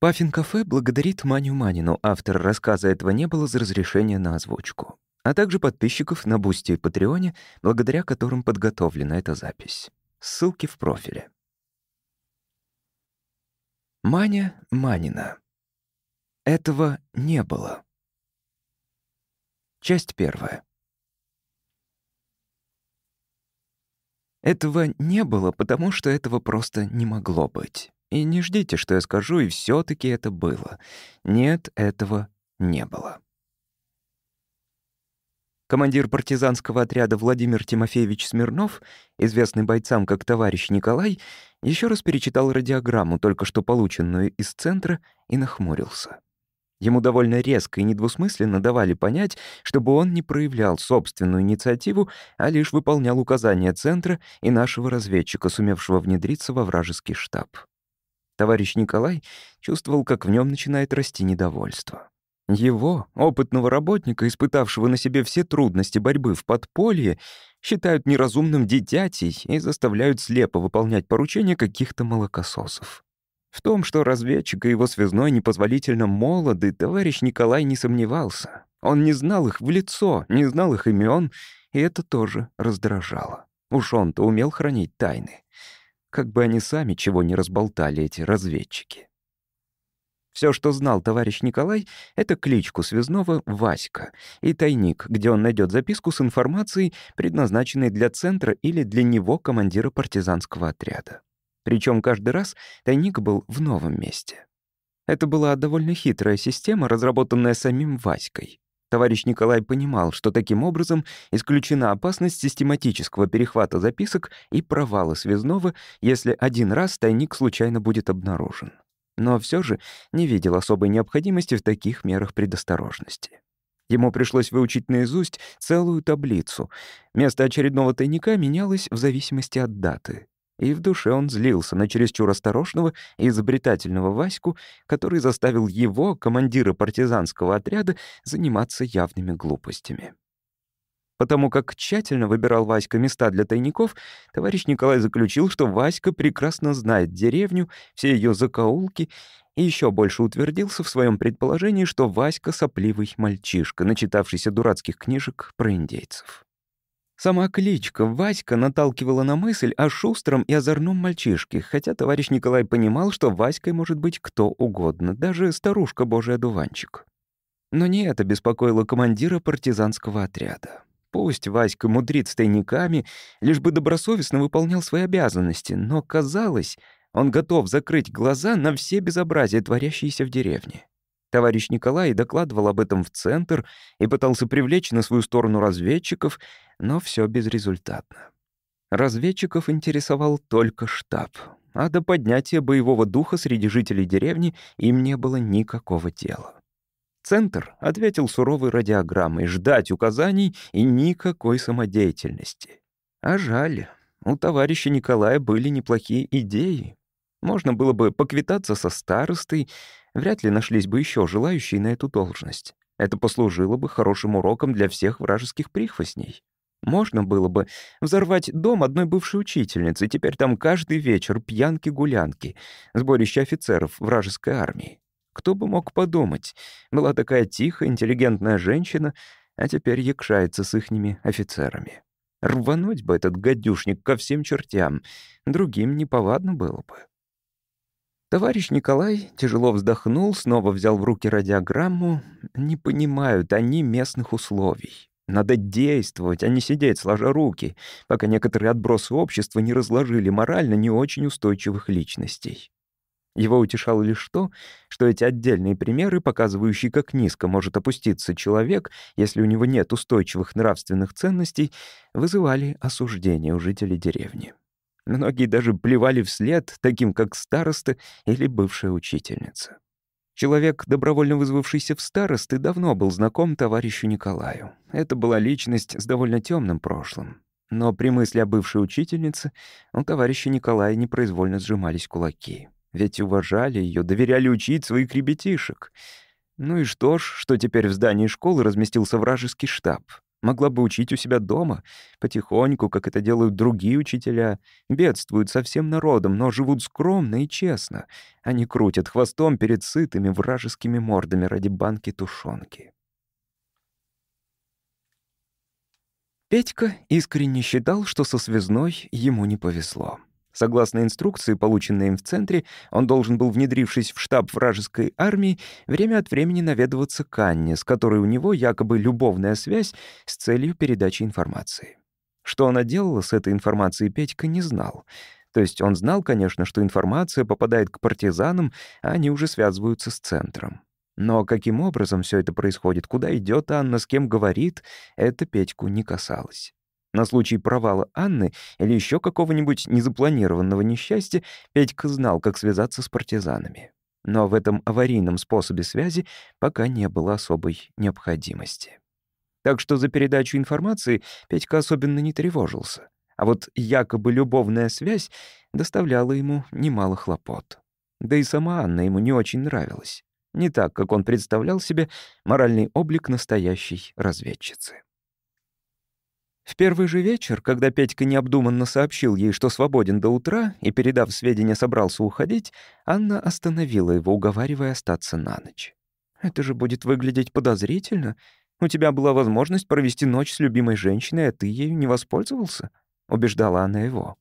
Паффин-кафе благодарит Маню Манину, автор рассказа этого не было за разрешение на озвучку, а также подписчиков на Бусти и Патреоне, благодаря которым подготовлена эта запись. Ссылки в профиле. Маня Манина. Этого не было. Часть первая. Этого не было, потому что этого просто не могло быть. И не ждите, что я скажу, и все таки это было. Нет, этого не было. Командир партизанского отряда Владимир Тимофеевич Смирнов, известный бойцам как товарищ Николай, еще раз перечитал радиограмму, только что полученную из центра, и нахмурился. Ему довольно резко и недвусмысленно давали понять, чтобы он не проявлял собственную инициативу, а лишь выполнял указания центра и нашего разведчика, сумевшего внедриться во вражеский штаб. Товарищ Николай чувствовал, как в нем начинает расти недовольство. Его, опытного работника, испытавшего на себе все трудности борьбы в подполье, считают неразумным дитятей и заставляют слепо выполнять поручения каких-то молокососов. В том, что разведчик и его связной непозволительно молоды, товарищ Николай не сомневался. Он не знал их в лицо, не знал их имен, и это тоже раздражало. Уж он-то умел хранить тайны как бы они сами чего не разболтали, эти разведчики. Все, что знал товарищ Николай, это кличку связного Васька и тайник, где он найдет записку с информацией, предназначенной для центра или для него командира партизанского отряда. Причем каждый раз тайник был в новом месте. Это была довольно хитрая система, разработанная самим Васькой. Товарищ Николай понимал, что таким образом исключена опасность систематического перехвата записок и провала связного, если один раз тайник случайно будет обнаружен. Но все же не видел особой необходимости в таких мерах предосторожности. Ему пришлось выучить наизусть целую таблицу. Место очередного тайника менялось в зависимости от даты и в душе он злился на чересчур осторожного и изобретательного Ваську, который заставил его, командира партизанского отряда, заниматься явными глупостями. Потому как тщательно выбирал Васька места для тайников, товарищ Николай заключил, что Васька прекрасно знает деревню, все ее закоулки, и еще больше утвердился в своем предположении, что Васька — сопливый мальчишка, начитавшийся дурацких книжек про индейцев. Сама кличка Васька наталкивала на мысль о шустром и озорном мальчишке, хотя товарищ Николай понимал, что Васькой может быть кто угодно, даже старушка Божий одуванчик. Но не это беспокоило командира партизанского отряда. Пусть Васька мудрит с тайниками, лишь бы добросовестно выполнял свои обязанности, но, казалось, он готов закрыть глаза на все безобразия, творящиеся в деревне. Товарищ Николай докладывал об этом в центр и пытался привлечь на свою сторону разведчиков, но все безрезультатно. Разведчиков интересовал только штаб, а до поднятия боевого духа среди жителей деревни им не было никакого дела. Центр ответил суровой радиограммой ждать указаний и никакой самодеятельности. А жаль, у товарища Николая были неплохие идеи. Можно было бы поквитаться со старостой, вряд ли нашлись бы еще желающие на эту должность. Это послужило бы хорошим уроком для всех вражеских прихвостней. Можно было бы взорвать дом одной бывшей учительницы, теперь там каждый вечер пьянки-гулянки, сборище офицеров вражеской армии. Кто бы мог подумать, была такая тихая, интеллигентная женщина, а теперь якшается с ихними офицерами. Рвануть бы этот гадюшник ко всем чертям, другим неповадно было бы. Товарищ Николай тяжело вздохнул, снова взял в руки радиограмму. Не понимают они местных условий. Надо действовать, а не сидеть сложа руки, пока некоторые отбросы общества не разложили морально не очень устойчивых личностей. Его утешало лишь то, что эти отдельные примеры, показывающие, как низко может опуститься человек, если у него нет устойчивых нравственных ценностей, вызывали осуждение у жителей деревни. Многие даже плевали вслед, таким как староста или бывшая учительница. Человек, добровольно вызвавшийся в старосты, давно был знаком товарищу Николаю. Это была личность с довольно темным прошлым. Но при мысли о бывшей учительнице у товарища Николая непроизвольно сжимались кулаки. Ведь уважали ее, доверяли учить своих ребятишек. Ну и что ж, что теперь в здании школы разместился вражеский штаб. Могла бы учить у себя дома, потихоньку, как это делают другие учителя. Бедствуют со всем народом, но живут скромно и честно. Они крутят хвостом перед сытыми вражескими мордами ради банки тушенки. Петька искренне считал, что со связной ему не повезло. Согласно инструкции, полученной им в центре, он должен был, внедрившись в штаб вражеской армии, время от времени наведываться к Анне, с которой у него якобы любовная связь с целью передачи информации. Что она делала с этой информацией, Петька не знал. То есть он знал, конечно, что информация попадает к партизанам, а они уже связываются с центром. Но каким образом все это происходит, куда идет Анна, с кем говорит, это Петьку не касалось. На случай провала Анны или еще какого-нибудь незапланированного несчастья Петька знал, как связаться с партизанами. Но в этом аварийном способе связи пока не было особой необходимости. Так что за передачу информации Петька особенно не тревожился. А вот якобы любовная связь доставляла ему немало хлопот. Да и сама Анна ему не очень нравилась. Не так, как он представлял себе моральный облик настоящей разведчицы. В первый же вечер, когда Петька необдуманно сообщил ей, что свободен до утра, и, передав сведения, собрался уходить, Анна остановила его, уговаривая остаться на ночь. «Это же будет выглядеть подозрительно. У тебя была возможность провести ночь с любимой женщиной, а ты ею не воспользовался?» — убеждала она его.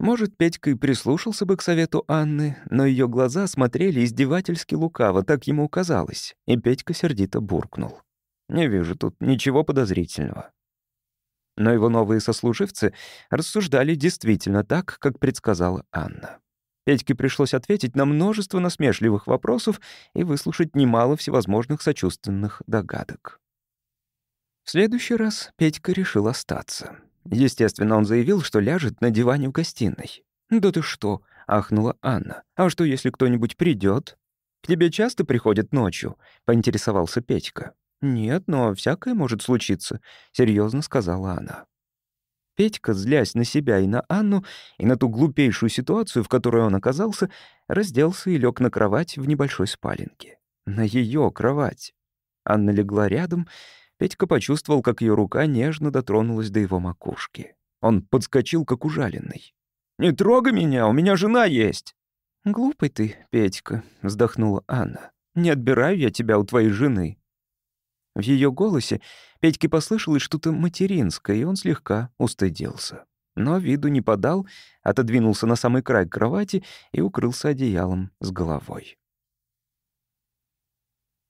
Может, Петька и прислушался бы к совету Анны, но ее глаза смотрели издевательски лукаво, так ему казалось, и Петька сердито буркнул. «Не вижу тут ничего подозрительного». Но его новые сослуживцы рассуждали действительно так, как предсказала Анна. Петьке пришлось ответить на множество насмешливых вопросов и выслушать немало всевозможных сочувственных догадок. В следующий раз Петька решил остаться. Естественно, он заявил, что ляжет на диване в гостиной. «Да ты что?» — ахнула Анна. «А что, если кто-нибудь придет? «К тебе часто приходят ночью?» — поинтересовался Петька. «Нет, но всякое может случиться», — серьезно сказала она. Петька, злясь на себя и на Анну, и на ту глупейшую ситуацию, в которой он оказался, разделся и лег на кровать в небольшой спаленке. На ее кровать. Анна легла рядом, Петька почувствовал, как ее рука нежно дотронулась до его макушки. Он подскочил, как ужаленный. «Не трогай меня, у меня жена есть!» «Глупый ты, Петька», — вздохнула Анна. «Не отбираю я тебя у твоей жены». В ее голосе Петьке послышалось что-то материнское, и он слегка устыдился. Но виду не подал, отодвинулся на самый край кровати и укрылся одеялом с головой.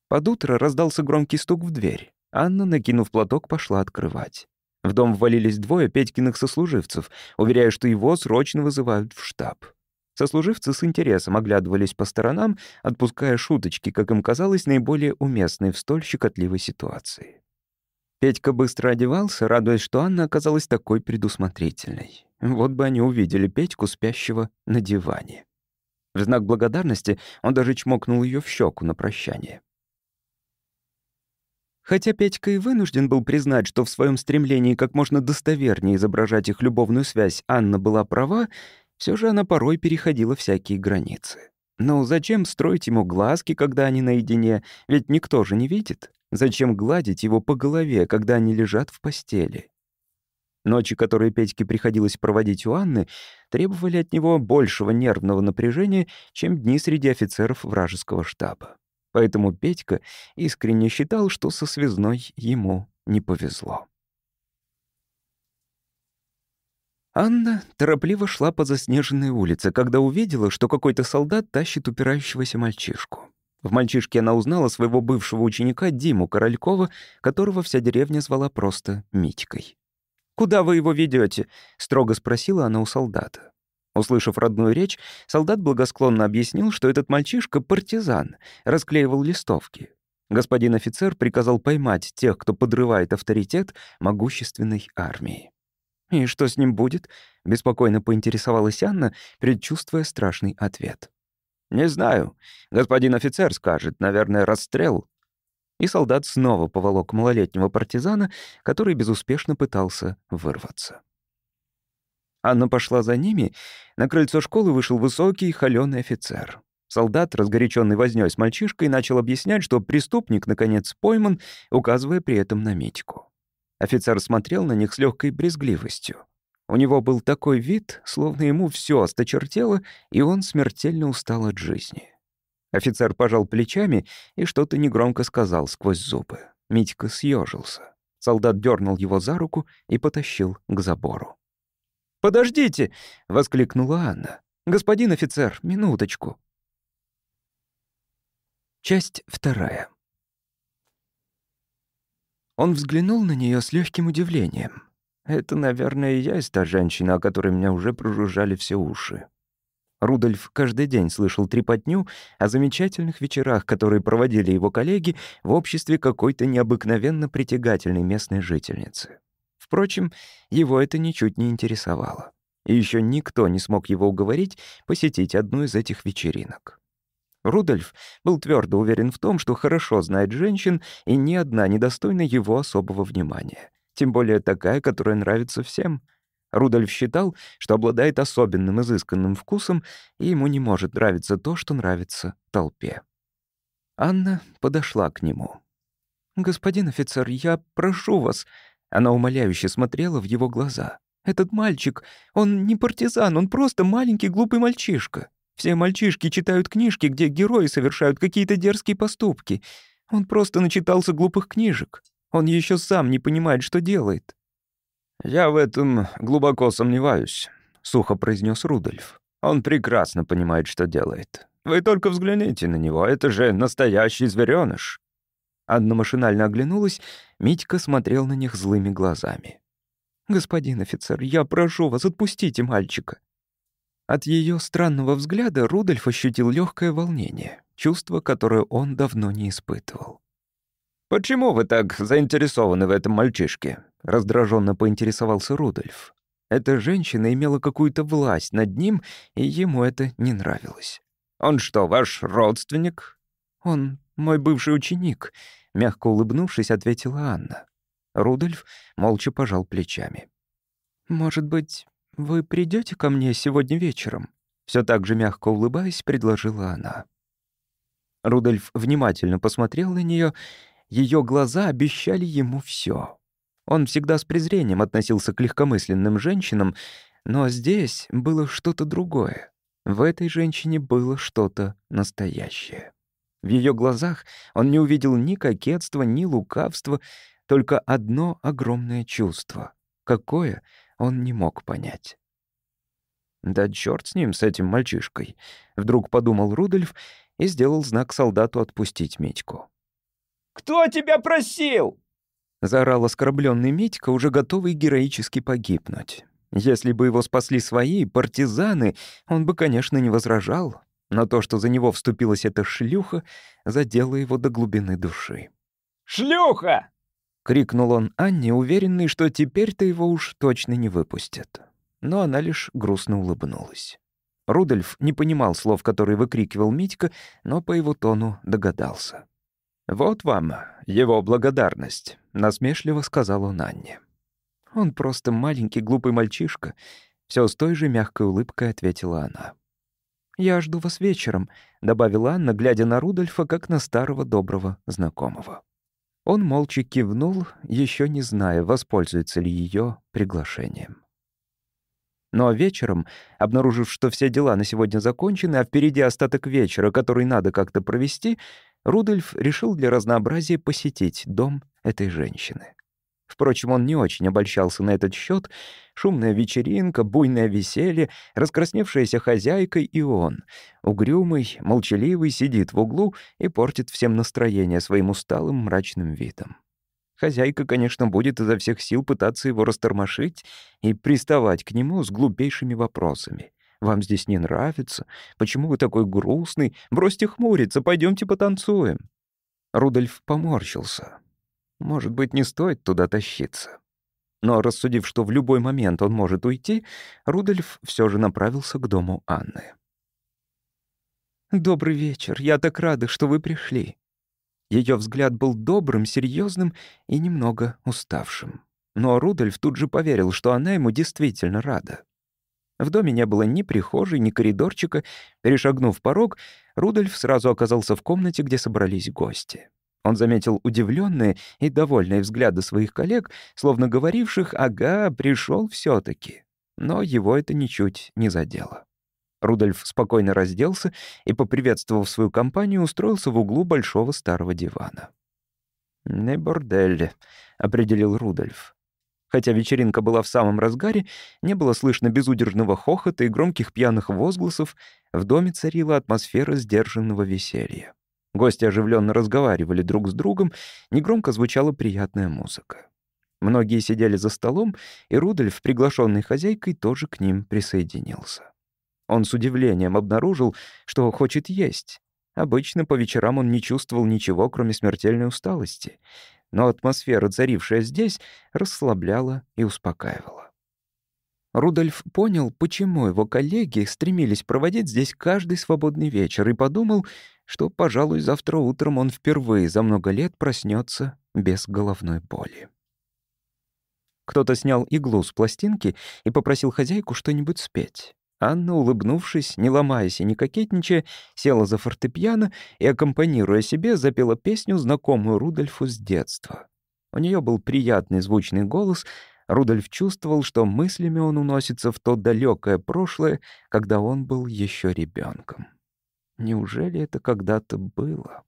Под утро раздался громкий стук в дверь. Анна, накинув платок, пошла открывать. В дом ввалились двое Петькиных сослуживцев, уверяя, что его срочно вызывают в штаб. Сослуживцы с интересом оглядывались по сторонам, отпуская шуточки, как им казалось, наиболее уместные в столь щекотливой ситуации. Петька быстро одевался, радуясь, что Анна оказалась такой предусмотрительной. Вот бы они увидели Петьку, спящего на диване. В знак благодарности он даже чмокнул ее в щеку на прощание. Хотя Петька и вынужден был признать, что в своем стремлении как можно достовернее изображать их любовную связь Анна была права, все же она порой переходила всякие границы. Но зачем строить ему глазки, когда они наедине, ведь никто же не видит? Зачем гладить его по голове, когда они лежат в постели? Ночи, которые Петьке приходилось проводить у Анны, требовали от него большего нервного напряжения, чем дни среди офицеров вражеского штаба. Поэтому Петька искренне считал, что со связной ему не повезло. Анна торопливо шла по заснеженной улице, когда увидела, что какой-то солдат тащит упирающегося мальчишку. В мальчишке она узнала своего бывшего ученика Диму Королькова, которого вся деревня звала просто Митькой. «Куда вы его ведете? строго спросила она у солдата. Услышав родную речь, солдат благосклонно объяснил, что этот мальчишка — партизан, расклеивал листовки. Господин офицер приказал поймать тех, кто подрывает авторитет могущественной армии. «И что с ним будет?» — беспокойно поинтересовалась Анна, предчувствуя страшный ответ. «Не знаю. Господин офицер скажет, наверное, расстрел». И солдат снова поволок малолетнего партизана, который безуспешно пытался вырваться. Анна пошла за ними. На крыльцо школы вышел высокий, холёный офицер. Солдат, разгоряченный вознёй с мальчишкой, начал объяснять, что преступник, наконец, пойман, указывая при этом на Митьку. Офицер смотрел на них с легкой брезгливостью. У него был такой вид, словно ему все осточертело, и он смертельно устал от жизни. Офицер пожал плечами и что-то негромко сказал сквозь зубы. Митька съежился. Солдат дернул его за руку и потащил к забору. «Подождите!» — воскликнула Анна. «Господин офицер, минуточку». Часть вторая. Он взглянул на нее с легким удивлением. Это, наверное, и есть та женщина, о которой меня уже прожужжали все уши. Рудольф каждый день слышал трепотню о замечательных вечерах, которые проводили его коллеги в обществе какой-то необыкновенно притягательной местной жительницы. Впрочем, его это ничуть не интересовало. И еще никто не смог его уговорить посетить одну из этих вечеринок. Рудольф был твердо уверен в том, что хорошо знает женщин, и ни одна недостойна его особого внимания. Тем более такая, которая нравится всем — Рудольф считал, что обладает особенным изысканным вкусом, и ему не может нравиться то, что нравится толпе. Анна подошла к нему. «Господин офицер, я прошу вас...» Она умоляюще смотрела в его глаза. «Этот мальчик, он не партизан, он просто маленький глупый мальчишка. Все мальчишки читают книжки, где герои совершают какие-то дерзкие поступки. Он просто начитался глупых книжек. Он еще сам не понимает, что делает. «Я в этом глубоко сомневаюсь», — сухо произнес Рудольф. «Он прекрасно понимает, что делает. Вы только взгляните на него, это же настоящий зверёныш». Анна машинально оглянулась, Митька смотрел на них злыми глазами. «Господин офицер, я прошу вас, отпустите мальчика». От ее странного взгляда Рудольф ощутил легкое волнение, чувство, которое он давно не испытывал. «Почему вы так заинтересованы в этом мальчишке?» Раздраженно поинтересовался Рудольф. Эта женщина имела какую-то власть над ним, и ему это не нравилось. «Он что, ваш родственник?» «Он мой бывший ученик», — мягко улыбнувшись, ответила Анна. Рудольф молча пожал плечами. «Может быть, вы придете ко мне сегодня вечером?» Все так же мягко улыбаясь, предложила она. Рудольф внимательно посмотрел на нее. Ее глаза обещали ему все. Он всегда с презрением относился к легкомысленным женщинам, но здесь было что-то другое. В этой женщине было что-то настоящее. В ее глазах он не увидел ни кокетства, ни лукавства, только одно огромное чувство. Какое, он не мог понять. «Да черт с ним, с этим мальчишкой», — вдруг подумал Рудольф и сделал знак солдату отпустить Митьку. «Кто тебя просил?» Заорал оскорбленный Митька, уже готовый героически погибнуть. Если бы его спасли свои, партизаны, он бы, конечно, не возражал, но то, что за него вступилась эта шлюха, задело его до глубины души. «Шлюха!» — крикнул он Анне, уверенный, что теперь-то его уж точно не выпустят. Но она лишь грустно улыбнулась. Рудольф не понимал слов, которые выкрикивал Митька, но по его тону догадался. «Вот вам его благодарность», — насмешливо сказал он Анне. «Он просто маленький глупый мальчишка», — все с той же мягкой улыбкой ответила она. «Я жду вас вечером», — добавила Анна, глядя на Рудольфа, как на старого доброго знакомого. Он молча кивнул, еще не зная, воспользуется ли ее приглашением. Но вечером, обнаружив, что все дела на сегодня закончены, а впереди остаток вечера, который надо как-то провести, Рудольф решил для разнообразия посетить дом этой женщины. Впрочем, он не очень обольщался на этот счет. Шумная вечеринка, буйное веселье, раскрасневшаяся хозяйка и он, угрюмый, молчаливый, сидит в углу и портит всем настроение своим усталым мрачным видом. Хозяйка, конечно, будет изо всех сил пытаться его растормошить и приставать к нему с глупейшими вопросами. Вам здесь не нравится? Почему вы такой грустный? Бросьте хмуриться, пойдемте потанцуем». Рудольф поморщился. Может быть, не стоит туда тащиться. Но рассудив, что в любой момент он может уйти, Рудольф все же направился к дому Анны. «Добрый вечер. Я так рада, что вы пришли». Ее взгляд был добрым, серьезным и немного уставшим. Но Рудольф тут же поверил, что она ему действительно рада. В доме не было ни прихожей, ни коридорчика. Перешагнув порог, Рудольф сразу оказался в комнате, где собрались гости. Он заметил удивленные и довольные взгляды своих коллег, словно говоривших «Ага, пришел все таки Но его это ничуть не задело. Рудольф спокойно разделся и, поприветствовав свою компанию, устроился в углу большого старого дивана. «Не бордель», — определил Рудольф. Хотя вечеринка была в самом разгаре, не было слышно безудержного хохота и громких пьяных возгласов, в доме царила атмосфера сдержанного веселья. Гости оживленно разговаривали друг с другом, негромко звучала приятная музыка. Многие сидели за столом, и Рудольф, приглашенный хозяйкой, тоже к ним присоединился. Он с удивлением обнаружил, что хочет есть. Обычно по вечерам он не чувствовал ничего, кроме смертельной усталости. Но атмосфера, царившая здесь, расслабляла и успокаивала. Рудольф понял, почему его коллеги стремились проводить здесь каждый свободный вечер, и подумал, что, пожалуй, завтра утром он впервые за много лет проснется без головной боли. Кто-то снял иглу с пластинки и попросил хозяйку что-нибудь спеть. Анна, улыбнувшись, не ломаясь и не кокетничая, села за фортепиано и, аккомпанируя себе, запела песню, знакомую Рудольфу с детства. У нее был приятный звучный голос. Рудольф чувствовал, что мыслями он уносится в то далекое прошлое, когда он был еще ребенком. Неужели это когда-то было?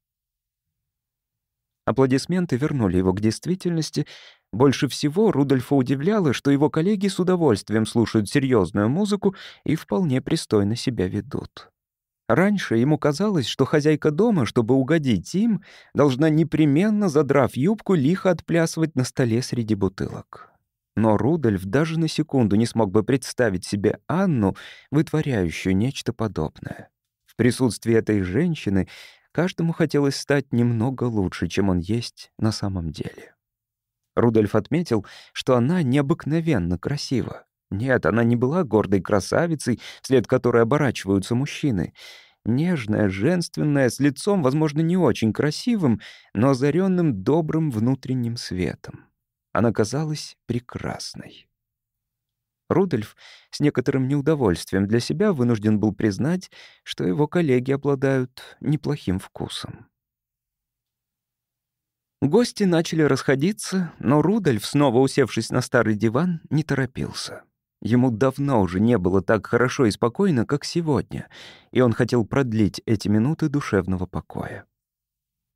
Аплодисменты вернули его к действительности. Больше всего Рудольфа удивляло, что его коллеги с удовольствием слушают серьезную музыку и вполне пристойно себя ведут. Раньше ему казалось, что хозяйка дома, чтобы угодить им, должна непременно, задрав юбку, лихо отплясывать на столе среди бутылок. Но Рудольф даже на секунду не смог бы представить себе Анну, вытворяющую нечто подобное. В присутствии этой женщины каждому хотелось стать немного лучше, чем он есть на самом деле. Рудольф отметил, что она необыкновенно красива. Нет, она не была гордой красавицей, вслед которой оборачиваются мужчины. Нежная, женственная, с лицом, возможно, не очень красивым, но озаренным добрым внутренним светом. Она казалась прекрасной. Рудольф с некоторым неудовольствием для себя вынужден был признать, что его коллеги обладают неплохим вкусом. Гости начали расходиться, но Рудольф, снова усевшись на старый диван, не торопился. Ему давно уже не было так хорошо и спокойно, как сегодня, и он хотел продлить эти минуты душевного покоя.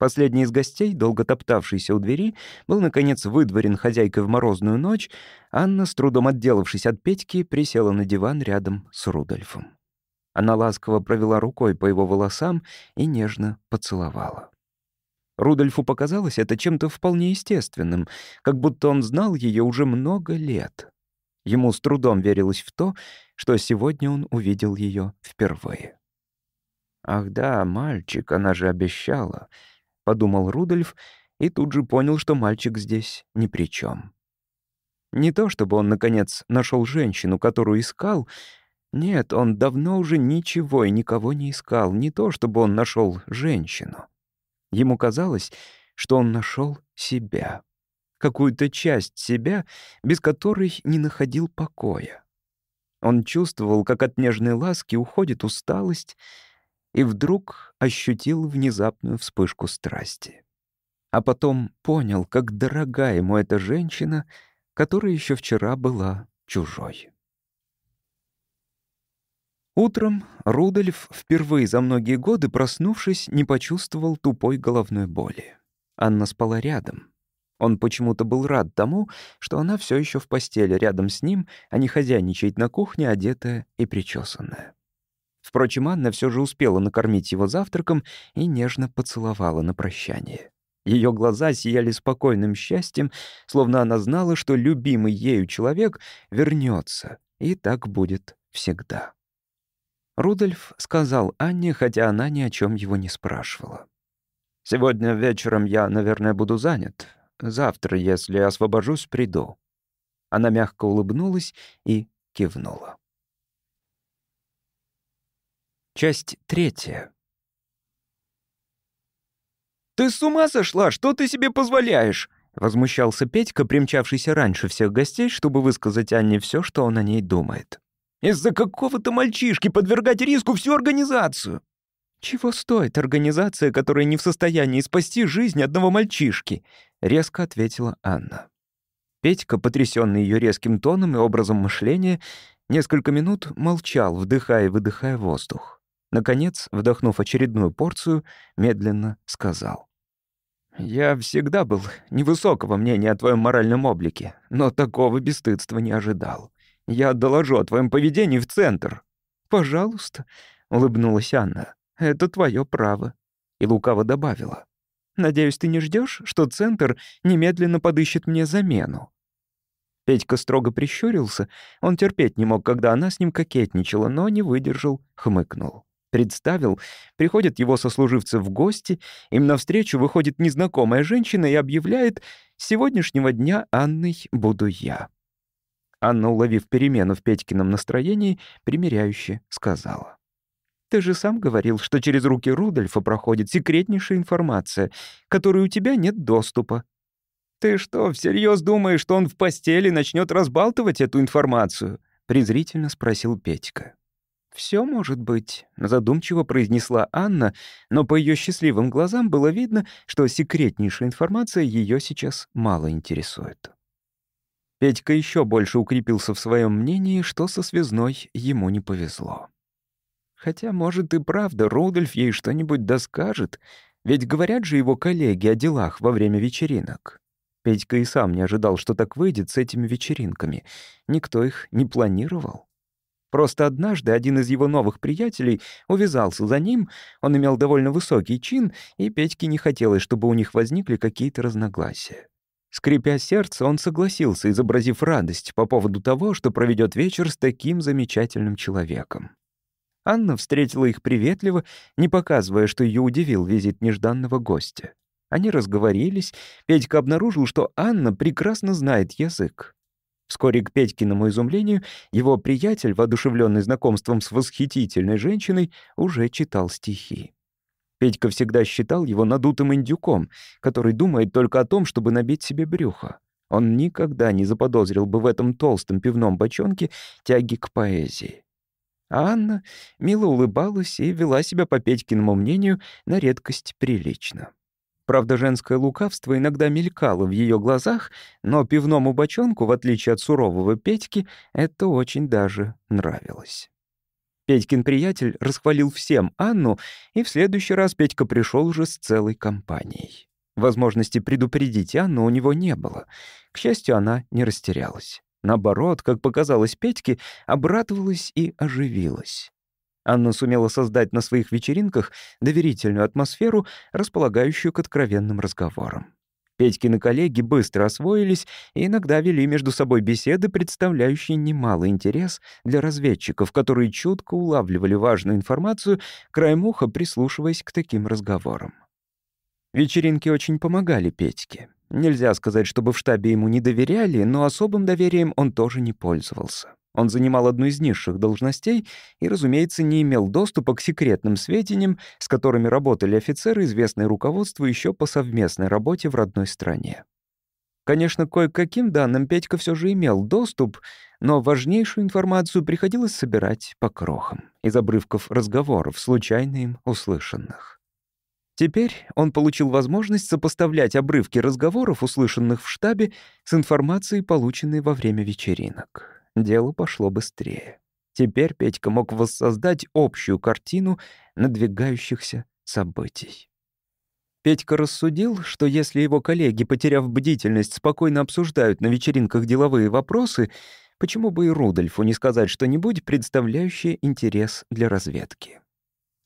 Последний из гостей, долго топтавшийся у двери, был, наконец, выдворен хозяйкой в морозную ночь. Анна, с трудом отделавшись от Петьки, присела на диван рядом с Рудольфом. Она ласково провела рукой по его волосам и нежно поцеловала. Рудольфу показалось это чем-то вполне естественным, как будто он знал ее уже много лет. Ему с трудом верилось в то, что сегодня он увидел ее впервые. «Ах да, мальчик, она же обещала», — подумал Рудольф и тут же понял, что мальчик здесь ни при чем. Не то чтобы он, наконец, нашел женщину, которую искал. Нет, он давно уже ничего и никого не искал. Не то чтобы он нашел женщину. Ему казалось, что он нашел себя. Какую-то часть себя, без которой не находил покоя. Он чувствовал, как от нежной ласки уходит усталость, и вдруг ощутил внезапную вспышку страсти. А потом понял, как дорога ему эта женщина, которая еще вчера была чужой. Утром Рудольф, впервые за многие годы проснувшись, не почувствовал тупой головной боли. Анна спала рядом. Он почему-то был рад тому, что она все еще в постели рядом с ним, а не хозяйничает на кухне, одетая и причесанная. Впрочем, Анна все же успела накормить его завтраком и нежно поцеловала на прощание. Ее глаза сияли спокойным счастьем, словно она знала, что любимый ею человек вернется, и так будет всегда. Рудольф сказал Анне, хотя она ни о чем его не спрашивала. «Сегодня вечером я, наверное, буду занят. Завтра, если освобожусь, приду». Она мягко улыбнулась и кивнула. Часть третья. «Ты с ума сошла? Что ты себе позволяешь?» Возмущался Петька, примчавшийся раньше всех гостей, чтобы высказать Анне все, что он о ней думает. «Из-за какого-то мальчишки подвергать риску всю организацию!» «Чего стоит организация, которая не в состоянии спасти жизнь одного мальчишки?» — резко ответила Анна. Петька, потрясенный ее резким тоном и образом мышления, несколько минут молчал, вдыхая и выдыхая воздух. Наконец, вдохнув очередную порцию, медленно сказал. «Я всегда был невысокого мнения о твоем моральном облике, но такого бесстыдства не ожидал. Я доложу о твоем поведении в центр». «Пожалуйста», — улыбнулась Анна, — «это твое право». И лукаво добавила. «Надеюсь, ты не ждешь, что центр немедленно подыщет мне замену?» Петька строго прищурился. Он терпеть не мог, когда она с ним кокетничала, но не выдержал, хмыкнул. Представил, приходят его сослуживцы в гости, им навстречу выходит незнакомая женщина и объявляет «С сегодняшнего дня Анной буду я». Анна, уловив перемену в Петькином настроении, примиряюще сказала. «Ты же сам говорил, что через руки Рудольфа проходит секретнейшая информация, которой у тебя нет доступа. «Ты что, всерьез думаешь, что он в постели начнет разбалтывать эту информацию?» — презрительно спросил Петька. Все может быть», — задумчиво произнесла Анна, но по ее счастливым глазам было видно, что секретнейшая информация ее сейчас мало интересует. Петька еще больше укрепился в своем мнении, что со связной ему не повезло. Хотя, может, и правда, Рудольф ей что-нибудь доскажет, ведь говорят же его коллеги о делах во время вечеринок. Петька и сам не ожидал, что так выйдет с этими вечеринками. Никто их не планировал. Просто однажды один из его новых приятелей увязался за ним, он имел довольно высокий чин, и Петьке не хотелось, чтобы у них возникли какие-то разногласия. Скрипя сердце, он согласился, изобразив радость по поводу того, что проведет вечер с таким замечательным человеком. Анна встретила их приветливо, не показывая, что ее удивил визит нежданного гостя. Они разговорились, Петька обнаружил, что Анна прекрасно знает язык. Вскоре к Петькиному изумлению его приятель, воодушевленный знакомством с восхитительной женщиной, уже читал стихи. Петька всегда считал его надутым индюком, который думает только о том, чтобы набить себе брюхо. Он никогда не заподозрил бы в этом толстом пивном бочонке тяги к поэзии. А Анна мило улыбалась и вела себя, по Петькиному мнению, на редкость прилично. Правда, женское лукавство иногда мелькало в ее глазах, но пивному бочонку, в отличие от сурового Петьки, это очень даже нравилось. Петькин приятель расхвалил всем Анну, и в следующий раз Петька пришел уже с целой компанией. Возможности предупредить Анну у него не было. К счастью, она не растерялась. Наоборот, как показалось Петьке, обрадовалась и оживилась. Анна сумела создать на своих вечеринках доверительную атмосферу, располагающую к откровенным разговорам. Петькины коллеги быстро освоились и иногда вели между собой беседы, представляющие немалый интерес для разведчиков, которые чутко улавливали важную информацию, краем уха прислушиваясь к таким разговорам. Вечеринки очень помогали Петьке. Нельзя сказать, чтобы в штабе ему не доверяли, но особым доверием он тоже не пользовался. Он занимал одну из низших должностей и, разумеется, не имел доступа к секретным сведениям, с которыми работали офицеры, известные руководству еще по совместной работе в родной стране. Конечно, кое-каким данным Петька все же имел доступ, но важнейшую информацию приходилось собирать по крохам, из обрывков разговоров, случайно им услышанных. Теперь он получил возможность сопоставлять обрывки разговоров, услышанных в штабе, с информацией, полученной во время вечеринок дело пошло быстрее. Теперь Петька мог воссоздать общую картину надвигающихся событий. Петька рассудил, что если его коллеги, потеряв бдительность, спокойно обсуждают на вечеринках деловые вопросы, почему бы и Рудольфу не сказать что-нибудь, представляющее интерес для разведки.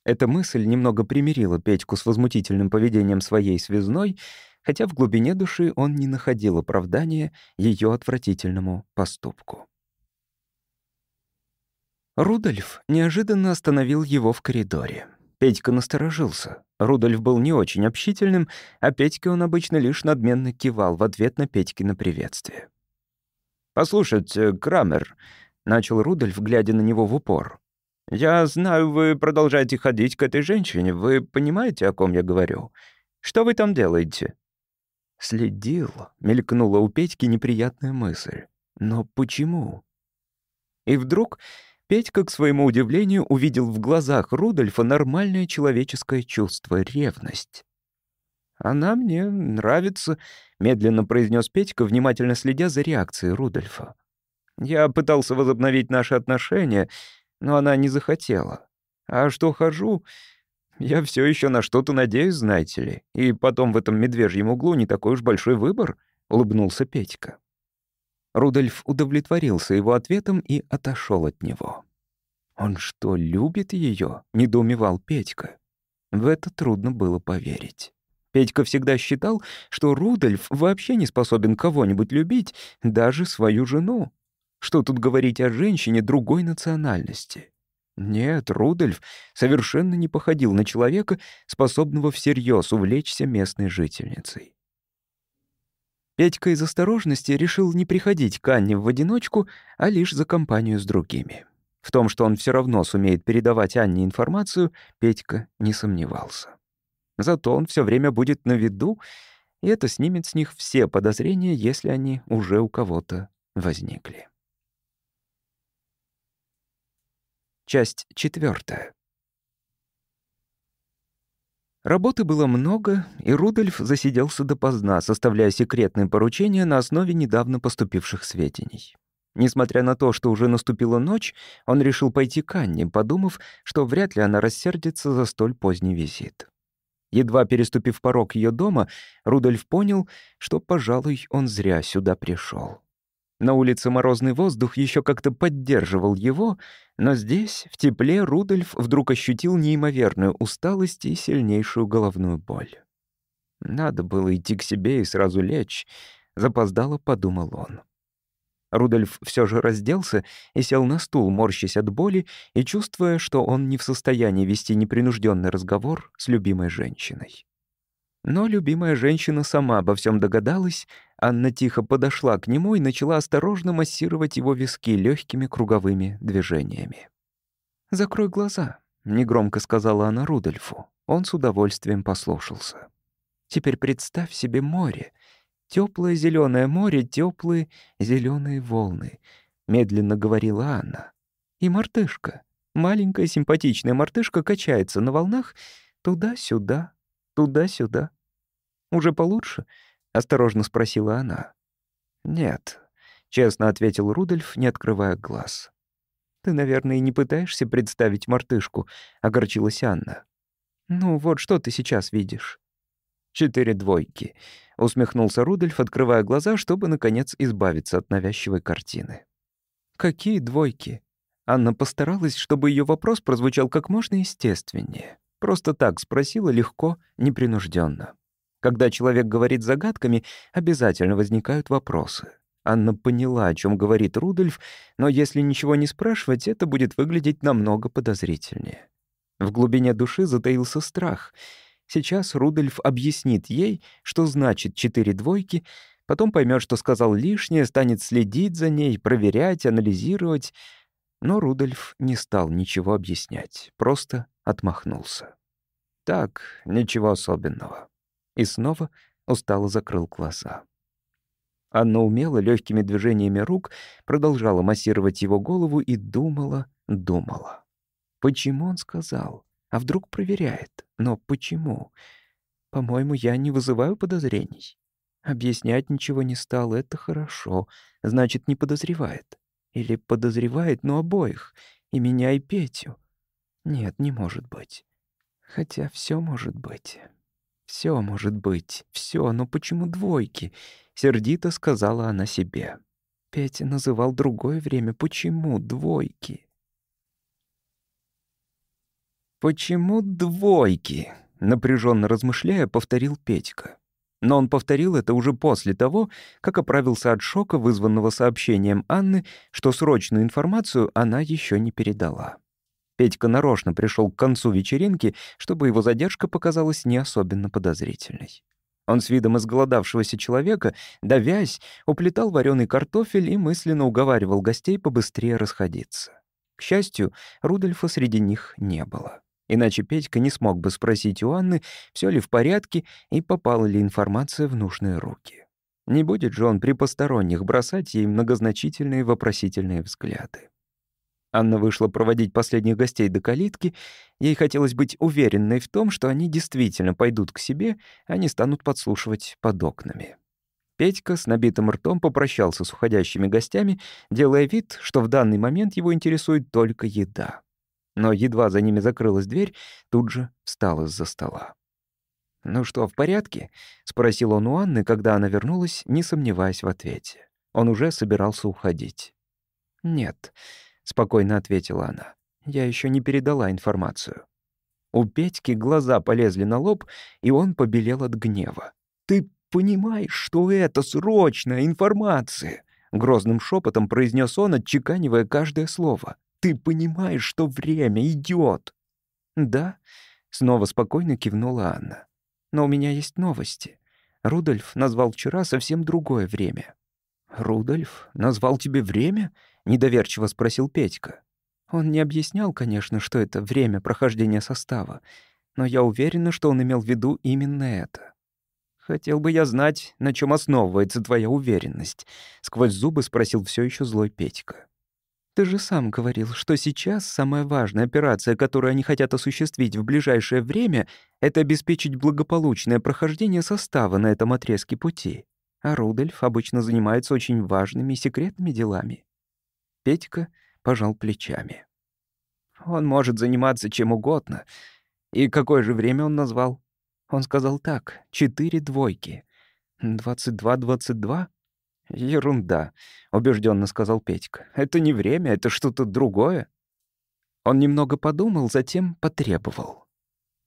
Эта мысль немного примирила Петьку с возмутительным поведением своей связной, хотя в глубине души он не находил оправдания ее отвратительному поступку. Рудольф неожиданно остановил его в коридоре. Петька насторожился. Рудольф был не очень общительным, а Петьке он обычно лишь надменно кивал в ответ на Петькино приветствие. «Послушайте, Крамер», — начал Рудольф, глядя на него в упор. «Я знаю, вы продолжаете ходить к этой женщине. Вы понимаете, о ком я говорю? Что вы там делаете?» «Следил», — мелькнула у Петьки неприятная мысль. «Но почему?» И вдруг Петька, к своему удивлению, увидел в глазах Рудольфа нормальное человеческое чувство — ревность. «Она мне нравится», — медленно произнес Петька, внимательно следя за реакцией Рудольфа. «Я пытался возобновить наши отношения, но она не захотела. А что хожу, я все еще на что-то надеюсь, знаете ли. И потом в этом медвежьем углу не такой уж большой выбор», — улыбнулся Петька. Рудольф удовлетворился его ответом и отошел от него. «Он что, любит ее? недоумевал Петька. В это трудно было поверить. Петька всегда считал, что Рудольф вообще не способен кого-нибудь любить, даже свою жену. Что тут говорить о женщине другой национальности? Нет, Рудольф совершенно не походил на человека, способного всерьез увлечься местной жительницей. Петька из осторожности решил не приходить к Анне в одиночку, а лишь за компанию с другими. В том, что он все равно сумеет передавать Анне информацию, Петька не сомневался. Зато он все время будет на виду, и это снимет с них все подозрения, если они уже у кого-то возникли. Часть четвертая. Работы было много, и Рудольф засиделся допоздна, составляя секретные поручения на основе недавно поступивших сведений. Несмотря на то, что уже наступила ночь, он решил пойти к Анне, подумав, что вряд ли она рассердится за столь поздний визит. Едва переступив порог ее дома, Рудольф понял, что, пожалуй, он зря сюда пришел. На улице морозный воздух еще как-то поддерживал его, но здесь, в тепле, Рудольф вдруг ощутил неимоверную усталость и сильнейшую головную боль. Надо было идти к себе и сразу лечь, запоздало подумал он. Рудольф все же разделся и сел на стул, морщась от боли и чувствуя, что он не в состоянии вести непринужденный разговор с любимой женщиной. Но любимая женщина сама обо всем догадалась. Анна тихо подошла к нему и начала осторожно массировать его виски легкими круговыми движениями. «Закрой глаза», — негромко сказала она Рудольфу. Он с удовольствием послушался. «Теперь представь себе море. Теплое зеленое море, теплые зеленые волны», — медленно говорила Анна. «И мартышка. Маленькая симпатичная мартышка качается на волнах туда-сюда, туда-сюда. «Уже получше?» — осторожно спросила она. «Нет», — честно ответил Рудольф, не открывая глаз. «Ты, наверное, и не пытаешься представить мартышку», — огорчилась Анна. «Ну вот что ты сейчас видишь?» «Четыре двойки», — усмехнулся Рудольф, открывая глаза, чтобы, наконец, избавиться от навязчивой картины. «Какие двойки?» Анна постаралась, чтобы ее вопрос прозвучал как можно естественнее. Просто так спросила легко, непринужденно. Когда человек говорит загадками, обязательно возникают вопросы. Анна поняла, о чем говорит Рудольф, но если ничего не спрашивать, это будет выглядеть намного подозрительнее. В глубине души затаился страх. Сейчас Рудольф объяснит ей, что значит четыре двойки, потом поймет, что сказал лишнее, станет следить за ней, проверять, анализировать. Но Рудольф не стал ничего объяснять, просто отмахнулся. Так, ничего особенного. И снова устало закрыл глаза. Анна умело легкими движениями рук продолжала массировать его голову и думала, думала. Почему он сказал? А вдруг проверяет? Но почему? По-моему, я не вызываю подозрений. Объяснять ничего не стал, это хорошо. Значит, не подозревает. Или подозревает, но обоих. И меня, и Петю. Нет, не может быть. Хотя все может быть. Все может быть, все, но почему двойки? Сердито сказала она себе. Петя называл другое время. Почему двойки? Почему двойки? Напряженно размышляя, повторил Петька. Но он повторил это уже после того, как оправился от шока, вызванного сообщением Анны, что срочную информацию она еще не передала. Петька нарочно пришел к концу вечеринки, чтобы его задержка показалась не особенно подозрительной. Он с видом изголодавшегося человека, давясь, уплетал вареный картофель и мысленно уговаривал гостей побыстрее расходиться. К счастью, Рудольфа среди них не было. Иначе Петька не смог бы спросить у Анны, все ли в порядке и попала ли информация в нужные руки. Не будет же он при посторонних бросать ей многозначительные вопросительные взгляды. Анна вышла проводить последних гостей до калитки. Ей хотелось быть уверенной в том, что они действительно пойдут к себе, а не станут подслушивать под окнами. Петька с набитым ртом попрощался с уходящими гостями, делая вид, что в данный момент его интересует только еда. Но едва за ними закрылась дверь, тут же встал из-за стола. «Ну что, в порядке?» — спросил он у Анны, когда она вернулась, не сомневаясь в ответе. Он уже собирался уходить. «Нет», — спокойно ответила она. «Я еще не передала информацию». У Петьки глаза полезли на лоб, и он побелел от гнева. «Ты понимаешь, что это срочная информация?» Грозным шепотом произнес он, отчеканивая каждое слово. «Ты понимаешь, что время идет?» «Да», — снова спокойно кивнула Анна. «Но у меня есть новости. Рудольф назвал вчера совсем другое время». «Рудольф назвал тебе время?» — недоверчиво спросил Петька. Он не объяснял, конечно, что это время прохождения состава, но я уверена, что он имел в виду именно это. «Хотел бы я знать, на чем основывается твоя уверенность», — сквозь зубы спросил все еще злой Петька. «Ты же сам говорил, что сейчас самая важная операция, которую они хотят осуществить в ближайшее время, это обеспечить благополучное прохождение состава на этом отрезке пути. А Рудольф обычно занимается очень важными и секретными делами. Петька пожал плечами. Он может заниматься чем угодно. И какое же время он назвал? Он сказал так, четыре двойки. «Двадцать два, двадцать два?» «Ерунда», — убежденно сказал Петька. «Это не время, это что-то другое». Он немного подумал, затем потребовал.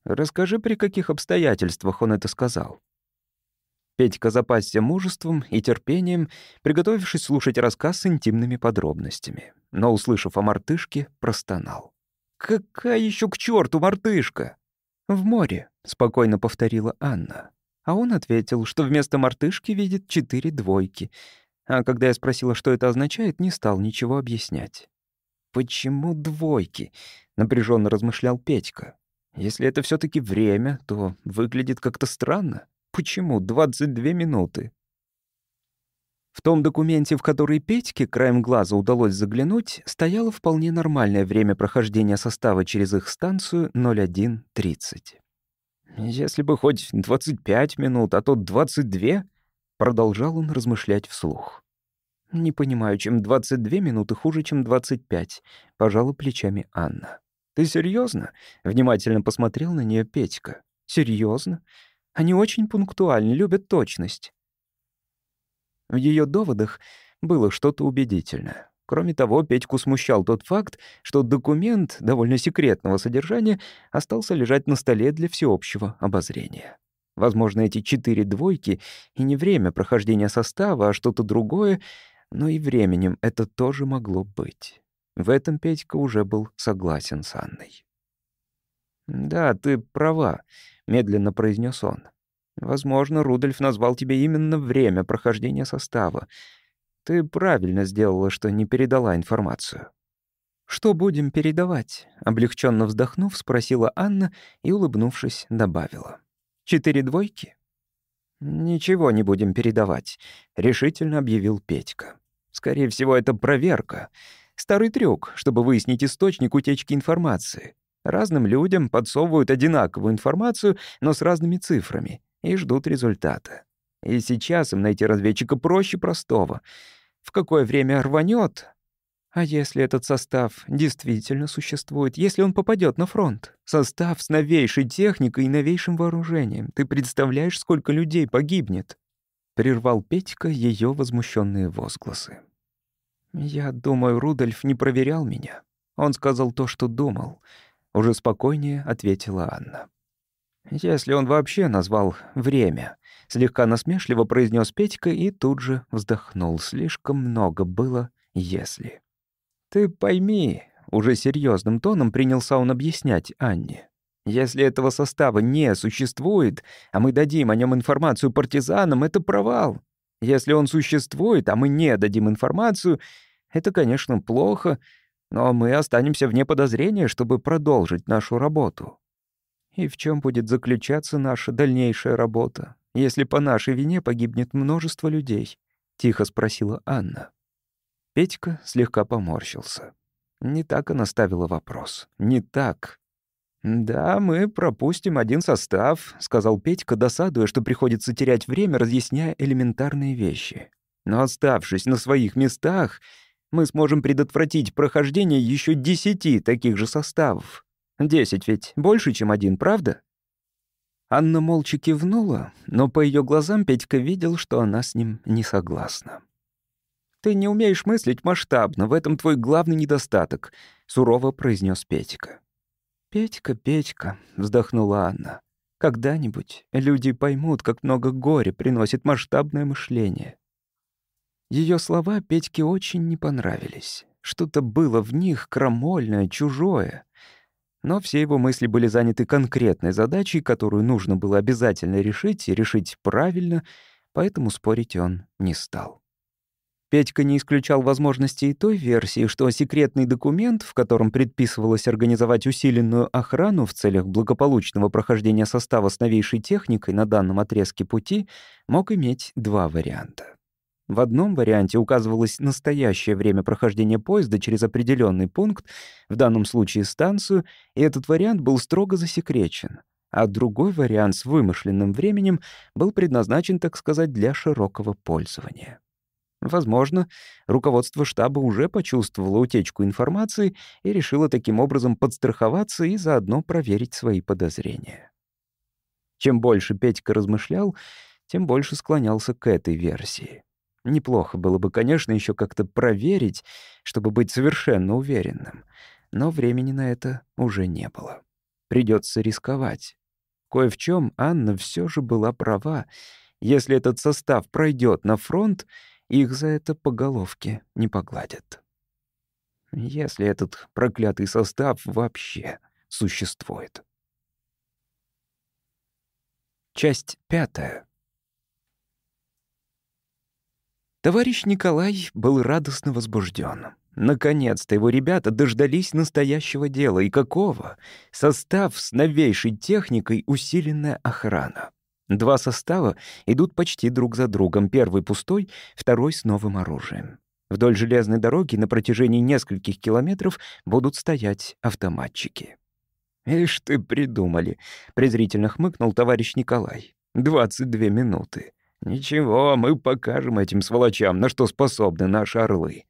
«Расскажи, при каких обстоятельствах он это сказал?» Петька запасся мужеством и терпением, приготовившись слушать рассказ с интимными подробностями. Но, услышав о мартышке, простонал. «Какая еще к черту мартышка?» «В море», — спокойно повторила Анна. А он ответил, что вместо мартышки видит четыре двойки. А когда я спросила, что это означает, не стал ничего объяснять. «Почему двойки?» — напряженно размышлял Петька. «Если это все таки время, то выглядит как-то странно». Почему 22 минуты? В том документе, в который Петьке краем глаза удалось заглянуть, стояло вполне нормальное время прохождения состава через их станцию 01.30. «Если бы хоть 25 минут, а то 22...» Продолжал он размышлять вслух. «Не понимаю, чем 22 минуты хуже, чем 25», — пожала плечами Анна. «Ты серьезно? внимательно посмотрел на нее Петька. Серьезно? Они очень пунктуальны, любят точность. В ее доводах было что-то убедительное. Кроме того, Петьку смущал тот факт, что документ довольно секретного содержания остался лежать на столе для всеобщего обозрения. Возможно, эти четыре двойки и не время прохождения состава, а что-то другое, но и временем это тоже могло быть. В этом Петька уже был согласен с Анной. «Да, ты права», медленно произнес он. Возможно, Рудольф назвал тебе именно время прохождения состава. Ты правильно сделала, что не передала информацию. Что будем передавать? облегченно вздохнув, спросила Анна и, улыбнувшись, добавила. Четыре двойки? Ничего не будем передавать, решительно объявил Петька. Скорее всего, это проверка. Старый трюк, чтобы выяснить источник утечки информации. Разным людям подсовывают одинаковую информацию, но с разными цифрами, и ждут результата. И сейчас им найти разведчика проще простого. В какое время рванет? А если этот состав действительно существует, если он попадет на фронт? Состав с новейшей техникой и новейшим вооружением. Ты представляешь, сколько людей погибнет? Прервал Петька ее возмущенные возгласы. Я думаю, Рудольф не проверял меня. Он сказал то, что думал. Уже спокойнее ответила Анна. «Если он вообще назвал время», — слегка насмешливо произнес Петька и тут же вздохнул. Слишком много было «если». «Ты пойми», — уже серьезным тоном принялся он объяснять Анне. «Если этого состава не существует, а мы дадим о нем информацию партизанам, это провал. Если он существует, а мы не дадим информацию, это, конечно, плохо, но мы останемся вне подозрения, чтобы продолжить нашу работу. И в чем будет заключаться наша дальнейшая работа, если по нашей вине погибнет множество людей? Тихо спросила Анна. Петька слегка поморщился. Не так она ставила вопрос. Не так. «Да, мы пропустим один состав», — сказал Петька, досадуя, что приходится терять время, разъясняя элементарные вещи. «Но оставшись на своих местах, мы сможем предотвратить прохождение еще десяти таких же составов. Десять ведь больше, чем один, правда?» Анна молча кивнула, но по ее глазам Петька видел, что она с ним не согласна. «Ты не умеешь мыслить масштабно, в этом твой главный недостаток», — сурово произнес Петька. «Петька, Петька», — вздохнула Анна, — «когда-нибудь люди поймут, как много горя приносит масштабное мышление». Ее слова Петьке очень не понравились. Что-то было в них крамольное, чужое. Но все его мысли были заняты конкретной задачей, которую нужно было обязательно решить и решить правильно, поэтому спорить он не стал. Петька не исключал возможности и той версии, что секретный документ, в котором предписывалось организовать усиленную охрану в целях благополучного прохождения состава с новейшей техникой на данном отрезке пути, мог иметь два варианта. В одном варианте указывалось настоящее время прохождения поезда через определенный пункт, в данном случае станцию, и этот вариант был строго засекречен. А другой вариант с вымышленным временем был предназначен, так сказать, для широкого пользования. Возможно, руководство штаба уже почувствовало утечку информации и решило таким образом подстраховаться и заодно проверить свои подозрения. Чем больше Петька размышлял, тем больше склонялся к этой версии. Неплохо было бы, конечно, еще как-то проверить, чтобы быть совершенно уверенным. Но времени на это уже не было. Придется рисковать. Кое в чем Анна все же была права. Если этот состав пройдет на фронт, их за это по головке не погладят. Если этот проклятый состав вообще существует. Часть пятая. Товарищ Николай был радостно возбужден. Наконец-то его ребята дождались настоящего дела. И какого? Состав с новейшей техникой усиленная охрана. Два состава идут почти друг за другом. Первый пустой, второй с новым оружием. Вдоль железной дороги на протяжении нескольких километров будут стоять автоматчики. «Ишь ты, придумали!» — презрительно хмыкнул товарищ Николай. «Двадцать две минуты. Ничего, мы покажем этим сволочам, на что способны наши орлы».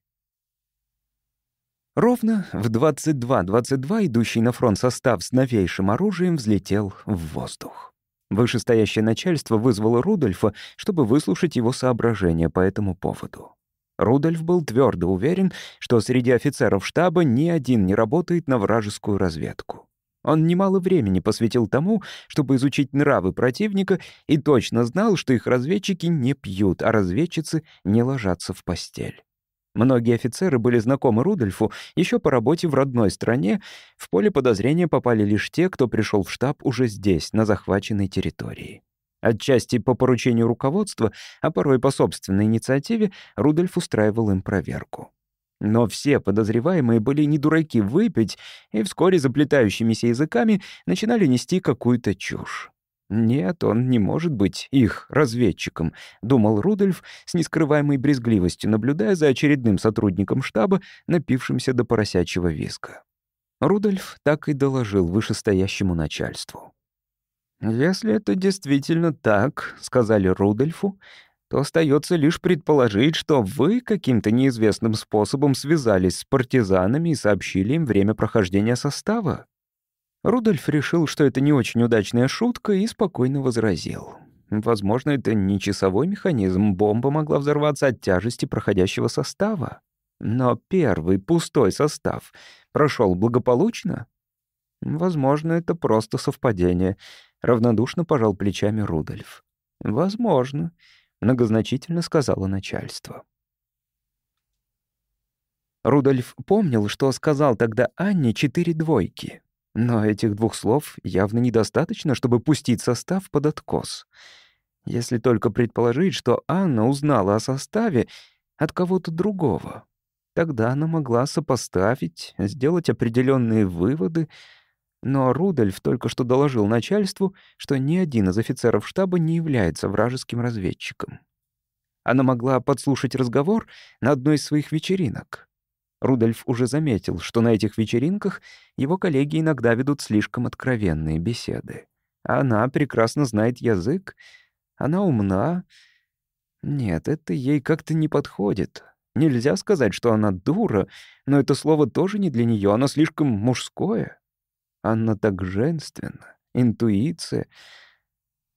Ровно в 22.22 идущий на фронт состав с новейшим оружием взлетел в воздух. Вышестоящее начальство вызвало Рудольфа, чтобы выслушать его соображения по этому поводу. Рудольф был твердо уверен, что среди офицеров штаба ни один не работает на вражескую разведку. Он немало времени посвятил тому, чтобы изучить нравы противника, и точно знал, что их разведчики не пьют, а разведчицы не ложатся в постель. Многие офицеры были знакомы Рудольфу еще по работе в родной стране. В поле подозрения попали лишь те, кто пришел в штаб уже здесь, на захваченной территории. Отчасти по поручению руководства, а порой по собственной инициативе, Рудольф устраивал им проверку. Но все подозреваемые были не дураки выпить, и вскоре заплетающимися языками начинали нести какую-то чушь. «Нет, он не может быть их разведчиком», — думал Рудольф с нескрываемой брезгливостью, наблюдая за очередным сотрудником штаба, напившимся до поросячьего виска. Рудольф так и доложил вышестоящему начальству. «Если это действительно так», — сказали Рудольфу, то остается лишь предположить, что вы каким-то неизвестным способом связались с партизанами и сообщили им время прохождения состава. Рудольф решил, что это не очень удачная шутка, и спокойно возразил. Возможно, это не часовой механизм, бомба могла взорваться от тяжести проходящего состава. Но первый пустой состав прошел благополучно? Возможно, это просто совпадение. Равнодушно пожал плечами Рудольф. Возможно, многозначительно сказала начальство. Рудольф помнил, что сказал тогда Анне четыре двойки. Но этих двух слов явно недостаточно, чтобы пустить состав под откос. Если только предположить, что Анна узнала о составе от кого-то другого. Тогда она могла сопоставить, сделать определенные выводы, но Рудольф только что доложил начальству, что ни один из офицеров штаба не является вражеским разведчиком. Она могла подслушать разговор на одной из своих вечеринок. Рудольф уже заметил, что на этих вечеринках его коллеги иногда ведут слишком откровенные беседы. Она прекрасно знает язык, она умна. Нет, это ей как-то не подходит. Нельзя сказать, что она дура, но это слово тоже не для нее, оно слишком мужское. Она так женственна, интуиция.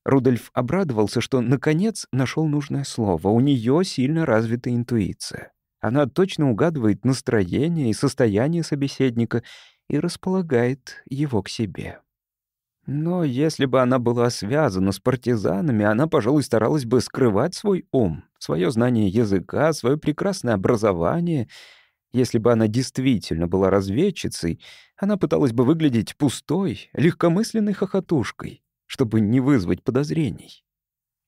Рудольф обрадовался, что наконец нашел нужное слово. У нее сильно развита интуиция. Она точно угадывает настроение и состояние собеседника и располагает его к себе. Но если бы она была связана с партизанами, она, пожалуй, старалась бы скрывать свой ум, свое знание языка, свое прекрасное образование. Если бы она действительно была разведчицей, она пыталась бы выглядеть пустой, легкомысленной хохотушкой, чтобы не вызвать подозрений.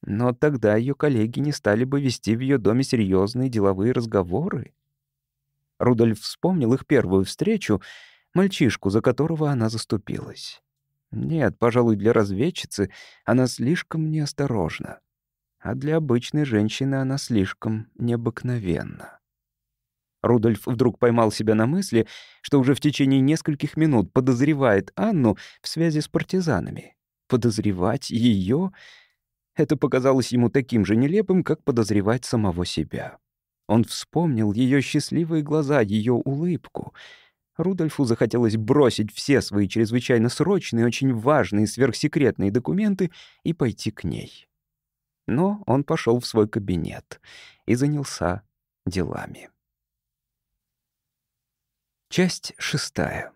Но тогда ее коллеги не стали бы вести в ее доме серьезные деловые разговоры. Рудольф вспомнил их первую встречу, мальчишку, за которого она заступилась. Нет, пожалуй, для разведчицы она слишком неосторожна. А для обычной женщины она слишком необыкновенна. Рудольф вдруг поймал себя на мысли, что уже в течение нескольких минут подозревает Анну в связи с партизанами. Подозревать ее — это показалось ему таким же нелепым, как подозревать самого себя. Он вспомнил ее счастливые глаза, ее улыбку — Рудольфу захотелось бросить все свои чрезвычайно срочные, очень важные, сверхсекретные документы и пойти к ней. Но он пошел в свой кабинет и занялся делами. Часть шестая.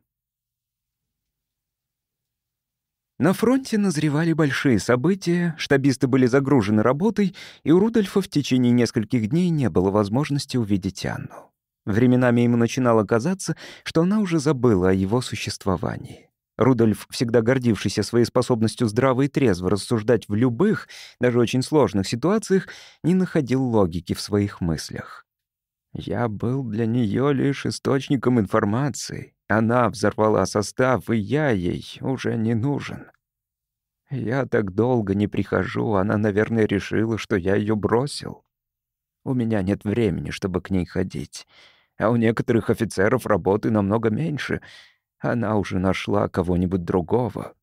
На фронте назревали большие события, штабисты были загружены работой, и у Рудольфа в течение нескольких дней не было возможности увидеть Анну. Временами ему начинало казаться, что она уже забыла о его существовании. Рудольф, всегда гордившийся своей способностью здраво и трезво рассуждать в любых, даже очень сложных ситуациях, не находил логики в своих мыслях. Я был для нее лишь источником информации. Она взорвала состав, и я ей уже не нужен. Я так долго не прихожу, она, наверное, решила, что я ее бросил. У меня нет времени, чтобы к ней ходить а у некоторых офицеров работы намного меньше. Она уже нашла кого-нибудь другого.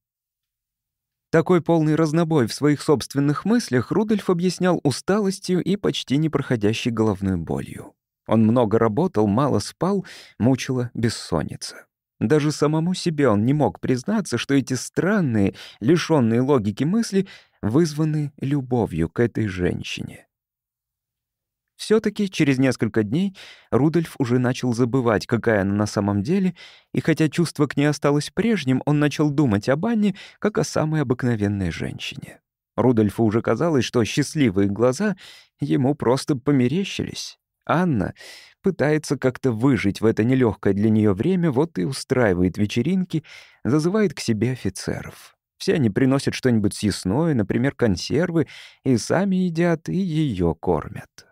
Такой полный разнобой в своих собственных мыслях Рудольф объяснял усталостью и почти непроходящей головной болью. Он много работал, мало спал, мучила бессонница. Даже самому себе он не мог признаться, что эти странные, лишённые логики мысли вызваны любовью к этой женщине. все таки через несколько дней Рудольф уже начал забывать, какая она на самом деле, и хотя чувство к ней осталось прежним, он начал думать об Анне как о самой обыкновенной женщине. Рудольфу уже казалось, что счастливые глаза ему просто померещились. Анна пытается как-то выжить в это нелегкое для нее время, вот и устраивает вечеринки, зазывает к себе офицеров. Все они приносят что-нибудь съестное, например, консервы, и сами едят, и ее кормят.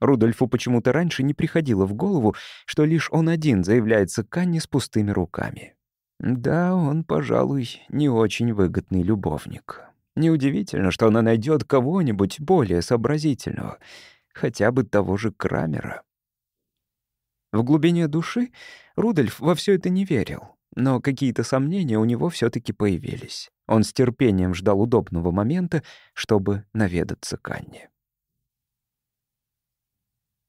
Рудольфу почему-то раньше не приходило в голову, что лишь он один заявляется к Анне с пустыми руками. Да, он, пожалуй, не очень выгодный любовник. Неудивительно, что она найдет кого-нибудь более сообразительного, хотя бы того же Крамера. В глубине души Рудольф во все это не верил, но какие-то сомнения у него все таки появились. Он с терпением ждал удобного момента, чтобы наведаться к Анне.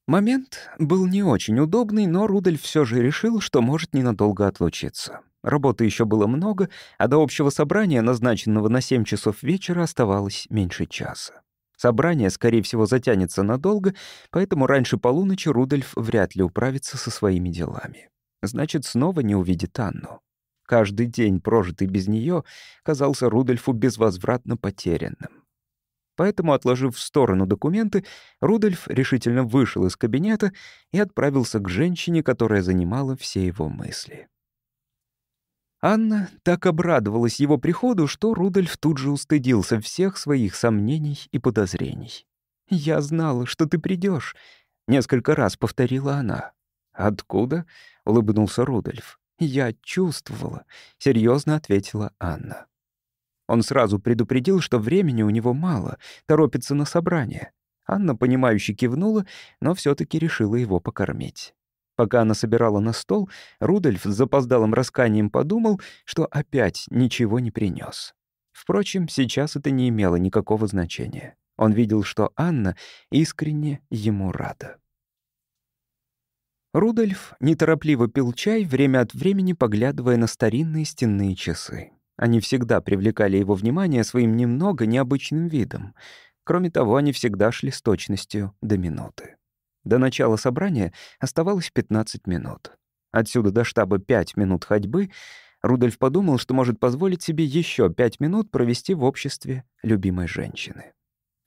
Момент был не очень удобный, но Рудольф все же решил, что может ненадолго отлучиться. Работы еще было много, а до общего собрания, назначенного на 7 часов вечера, оставалось меньше часа. Собрание, скорее всего, затянется надолго, поэтому раньше полуночи Рудольф вряд ли управится со своими делами. Значит, снова не увидит Анну. Каждый день, прожитый без нее, казался Рудольфу безвозвратно потерянным. Поэтому, отложив в сторону документы, Рудольф решительно вышел из кабинета и отправился к женщине, которая занимала все его мысли. Анна так обрадовалась его приходу, что Рудольф тут же устыдился всех своих сомнений и подозрений. «Я знала, что ты придешь, несколько раз повторила она. «Откуда?» — улыбнулся Рудольф. «Я чувствовала», — серьезно ответила Анна. Он сразу предупредил, что времени у него мало, торопится на собрание. Анна, понимающе кивнула, но все таки решила его покормить. Пока она собирала на стол, Рудольф с запоздалым расканием подумал, что опять ничего не принес. Впрочем, сейчас это не имело никакого значения. Он видел, что Анна искренне ему рада. Рудольф неторопливо пил чай, время от времени поглядывая на старинные стенные часы. Они всегда привлекали его внимание своим немного необычным видом. Кроме того, они всегда шли с точностью до минуты. До начала собрания оставалось 15 минут. Отсюда до штаба 5 минут ходьбы. Рудольф подумал, что может позволить себе еще 5 минут провести в обществе любимой женщины.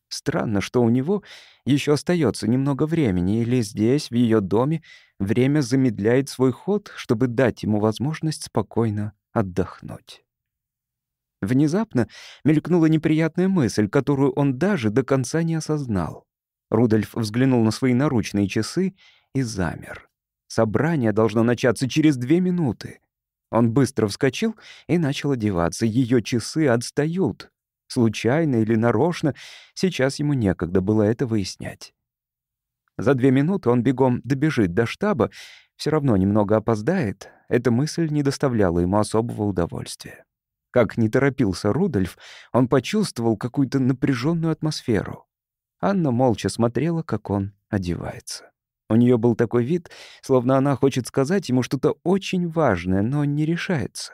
Странно, что у него еще остается немного времени, или здесь, в ее доме, время замедляет свой ход, чтобы дать ему возможность спокойно отдохнуть. Внезапно мелькнула неприятная мысль, которую он даже до конца не осознал. Рудольф взглянул на свои наручные часы и замер. Собрание должно начаться через две минуты. Он быстро вскочил и начал одеваться. Ее часы отстают. Случайно или нарочно, сейчас ему некогда было это выяснять. За две минуты он бегом добежит до штаба, все равно немного опоздает. Эта мысль не доставляла ему особого удовольствия. Как не торопился Рудольф, он почувствовал какую-то напряженную атмосферу. Анна молча смотрела, как он одевается. У нее был такой вид, словно она хочет сказать ему что-то очень важное, но не решается.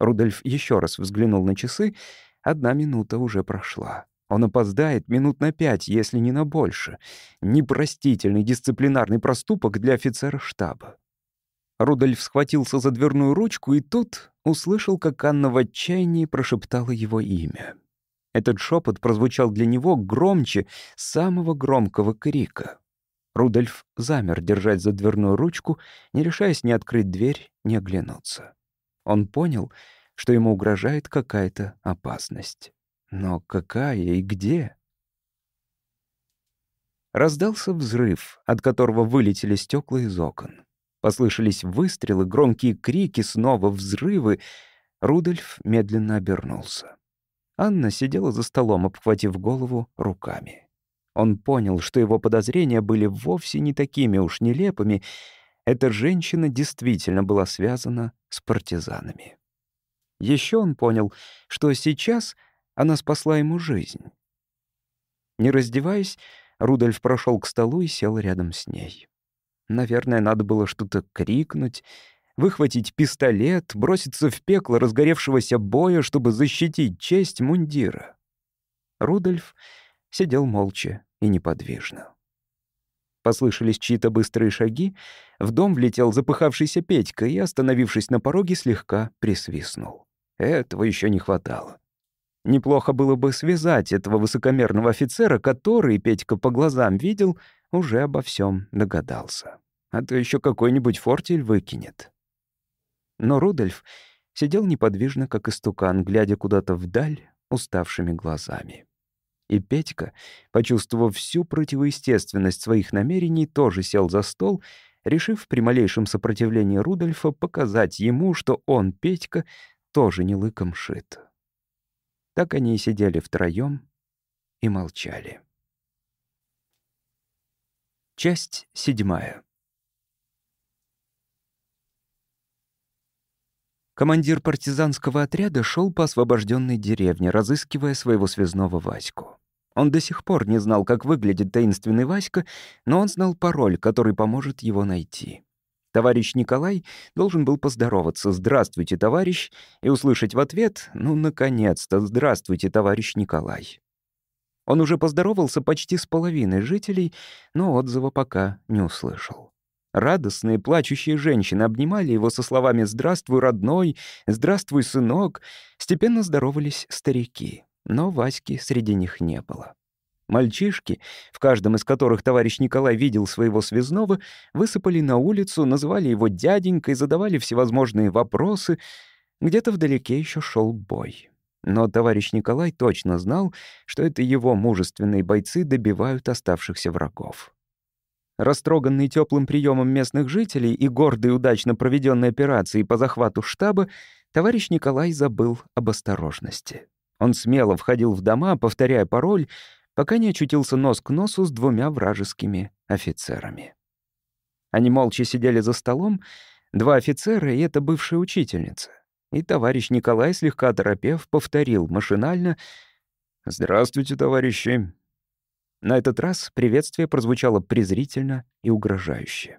Рудольф еще раз взглянул на часы. Одна минута уже прошла. Он опоздает минут на пять, если не на больше. Непростительный дисциплинарный проступок для офицера штаба. Рудольф схватился за дверную ручку и тут услышал, как Анна в отчаянии прошептала его имя. Этот шепот прозвучал для него громче самого громкого крика. Рудольф замер держать за дверную ручку, не решаясь ни открыть дверь, ни оглянуться. Он понял, что ему угрожает какая-то опасность. Но какая и где? Раздался взрыв, от которого вылетели стекла из окон. Послышались выстрелы, громкие крики, снова взрывы. Рудольф медленно обернулся. Анна сидела за столом, обхватив голову руками. Он понял, что его подозрения были вовсе не такими уж нелепыми. Эта женщина действительно была связана с партизанами. Еще он понял, что сейчас она спасла ему жизнь. Не раздеваясь, Рудольф прошел к столу и сел рядом с ней. Наверное, надо было что-то крикнуть, выхватить пистолет, броситься в пекло разгоревшегося боя, чтобы защитить честь мундира. Рудольф сидел молча и неподвижно. Послышались чьи-то быстрые шаги, в дом влетел запыхавшийся Петька и, остановившись на пороге, слегка присвистнул. Этого еще не хватало. Неплохо было бы связать этого высокомерного офицера, который, Петька по глазам видел, уже обо всем догадался. А то еще какой-нибудь фортель выкинет. Но Рудольф сидел неподвижно, как истукан, глядя куда-то вдаль уставшими глазами. И Петька, почувствовав всю противоестественность своих намерений, тоже сел за стол, решив при малейшем сопротивлении Рудольфа показать ему, что он, Петька, тоже не лыком шит. Так они и сидели втроем и молчали. Часть седьмая. Командир партизанского отряда шел по освобожденной деревне, разыскивая своего связного Ваську. Он до сих пор не знал, как выглядит таинственный Васька, но он знал пароль, который поможет его найти. Товарищ Николай должен был поздороваться «Здравствуйте, товарищ» и услышать в ответ «Ну, наконец-то, здравствуйте, товарищ Николай». Он уже поздоровался почти с половиной жителей, но отзыва пока не услышал. Радостные, плачущие женщины обнимали его со словами «Здравствуй, родной», «Здравствуй, сынок». Степенно здоровались старики, но Васьки среди них не было. Мальчишки, в каждом из которых товарищ Николай видел своего связного, высыпали на улицу, называли его дяденькой, задавали всевозможные вопросы. Где-то вдалеке еще шел бой. Но товарищ Николай точно знал, что это его мужественные бойцы добивают оставшихся врагов. Растроганный теплым приемом местных жителей и гордой удачно проведенной операцией по захвату штаба, товарищ Николай забыл об осторожности. Он смело входил в дома, повторяя пароль, пока не очутился нос к носу с двумя вражескими офицерами. Они молча сидели за столом, два офицера и эта бывшая учительница. И товарищ Николай, слегка торопев, повторил машинально «Здравствуйте, товарищи». На этот раз приветствие прозвучало презрительно и угрожающе.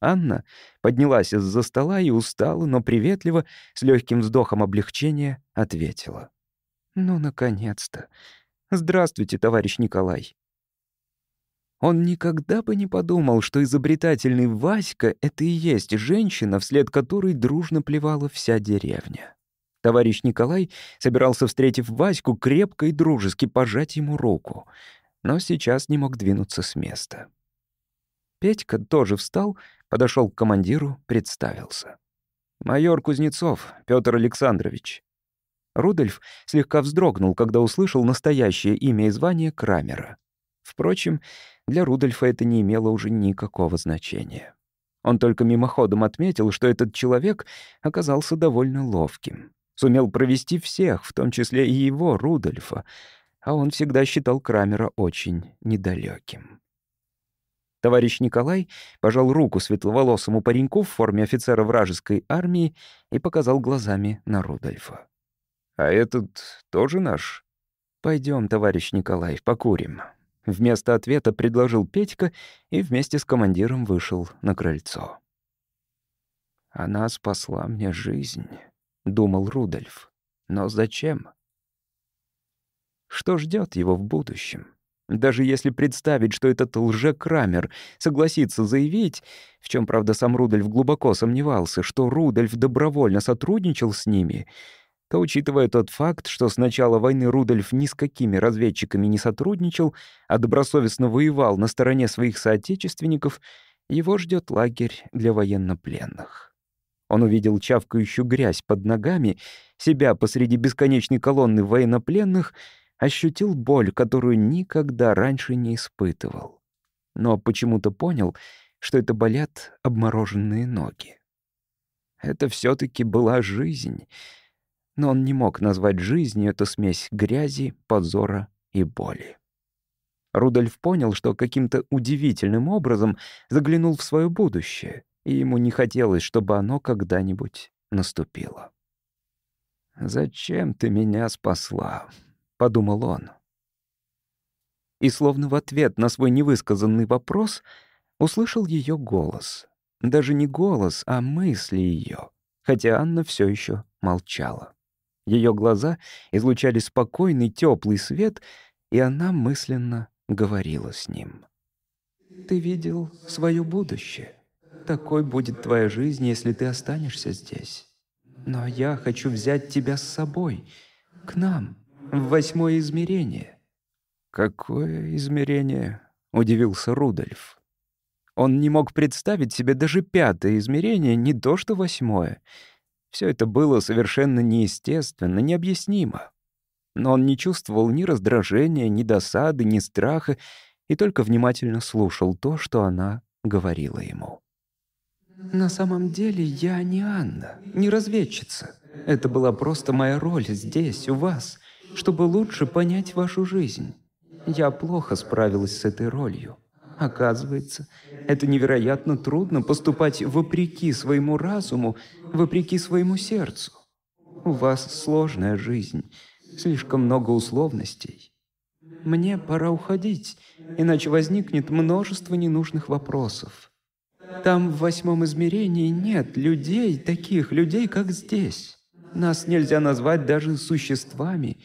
Анна поднялась из-за стола и устала, но приветливо, с легким вздохом облегчения, ответила. «Ну, наконец-то! Здравствуйте, товарищ Николай!» Он никогда бы не подумал, что изобретательный Васька — это и есть женщина, вслед которой дружно плевала вся деревня. Товарищ Николай собирался, встретив Ваську, крепко и дружески пожать ему руку, но сейчас не мог двинуться с места. Петька тоже встал, подошел к командиру, представился. «Майор Кузнецов, Петр Александрович». Рудольф слегка вздрогнул, когда услышал настоящее имя и звание Крамера. Впрочем, для Рудольфа это не имело уже никакого значения. Он только мимоходом отметил, что этот человек оказался довольно ловким. Сумел провести всех, в том числе и его, Рудольфа, а он всегда считал Крамера очень недалеким. Товарищ Николай пожал руку светловолосому пареньку в форме офицера вражеской армии и показал глазами на Рудольфа. «А этот тоже наш?» Пойдем, товарищ Николай, покурим». Вместо ответа предложил Петька и вместе с командиром вышел на крыльцо. «Она спасла мне жизнь», — думал Рудольф. «Но зачем?» Что ждет его в будущем? Даже если представить, что этот лже-Крамер согласится заявить, в чем, правда, сам Рудольф глубоко сомневался, что Рудольф добровольно сотрудничал с ними — то, учитывая тот факт, что с начала войны Рудольф ни с какими разведчиками не сотрудничал, а добросовестно воевал на стороне своих соотечественников, его ждет лагерь для военнопленных. Он увидел чавкающую грязь под ногами, себя посреди бесконечной колонны военнопленных, ощутил боль, которую никогда раньше не испытывал. Но почему-то понял, что это болят обмороженные ноги. Это все таки была жизнь — но он не мог назвать жизнью эту смесь грязи, позора и боли. Рудольф понял, что каким-то удивительным образом заглянул в свое будущее, и ему не хотелось, чтобы оно когда-нибудь наступило. «Зачем ты меня спасла?» — подумал он. И словно в ответ на свой невысказанный вопрос услышал ее голос. Даже не голос, а мысли ее, хотя Анна все еще молчала. Ее глаза излучали спокойный, теплый свет, и она мысленно говорила с ним. «Ты видел свое будущее. Такой будет твоя жизнь, если ты останешься здесь. Но я хочу взять тебя с собой, к нам, в восьмое измерение». «Какое измерение?» — удивился Рудольф. Он не мог представить себе даже пятое измерение, не то что восьмое — все это было совершенно неестественно, необъяснимо. Но он не чувствовал ни раздражения, ни досады, ни страха и только внимательно слушал то, что она говорила ему. «На самом деле я не Анна, не разведчица. Это была просто моя роль здесь, у вас, чтобы лучше понять вашу жизнь. Я плохо справилась с этой ролью. Оказывается, это невероятно трудно поступать вопреки своему разуму, вопреки своему сердцу. У вас сложная жизнь, слишком много условностей. Мне пора уходить, иначе возникнет множество ненужных вопросов. Там в восьмом измерении нет людей, таких людей, как здесь. Нас нельзя назвать даже существами.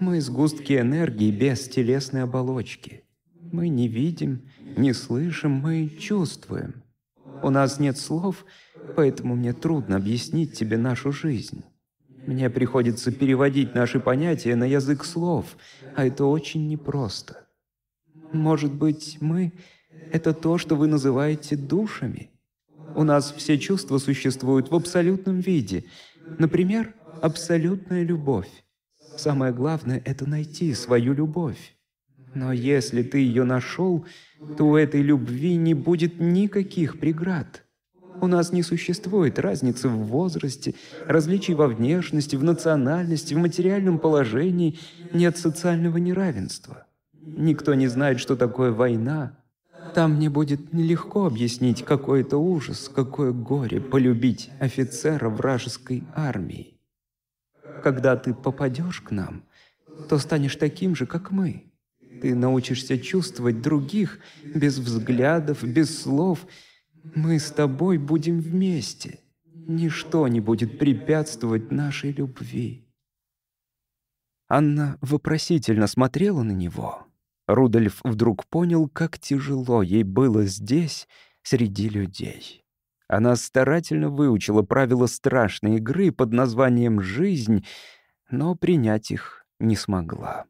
Мы сгустки энергии без телесной оболочки. Мы не видим, не слышим, мы чувствуем. У нас нет слов, поэтому мне трудно объяснить тебе нашу жизнь. Мне приходится переводить наши понятия на язык слов, а это очень непросто. Может быть, мы — это то, что вы называете душами? У нас все чувства существуют в абсолютном виде. Например, абсолютная любовь. Самое главное — это найти свою любовь. Но если ты ее нашел, то у этой любви не будет никаких преград. У нас не существует разницы в возрасте, различий во внешности, в национальности, в материальном положении, нет социального неравенства. Никто не знает, что такое война. Там мне будет нелегко объяснить, какой это ужас, какое горе полюбить офицера вражеской армии. Когда ты попадешь к нам, то станешь таким же, как мы. Ты научишься чувствовать других без взглядов, без слов. Мы с тобой будем вместе. Ничто не будет препятствовать нашей любви. Анна вопросительно смотрела на него. Рудольф вдруг понял, как тяжело ей было здесь, среди людей. Она старательно выучила правила страшной игры под названием «Жизнь», но принять их не смогла.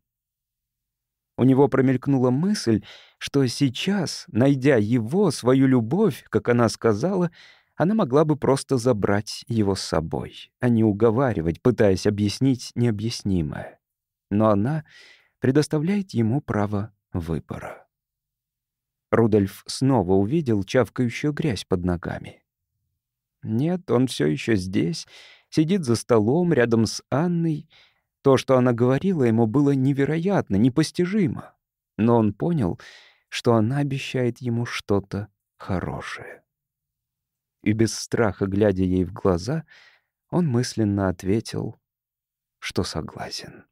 У него промелькнула мысль, что сейчас, найдя его, свою любовь, как она сказала, она могла бы просто забрать его с собой, а не уговаривать, пытаясь объяснить необъяснимое. Но она предоставляет ему право выбора. Рудольф снова увидел чавкающую грязь под ногами. Нет, он все еще здесь, сидит за столом рядом с Анной. То, что она говорила ему, было невероятно, непостижимо. Но он понял, что она обещает ему что-то хорошее. И без страха, глядя ей в глаза, он мысленно ответил, что согласен.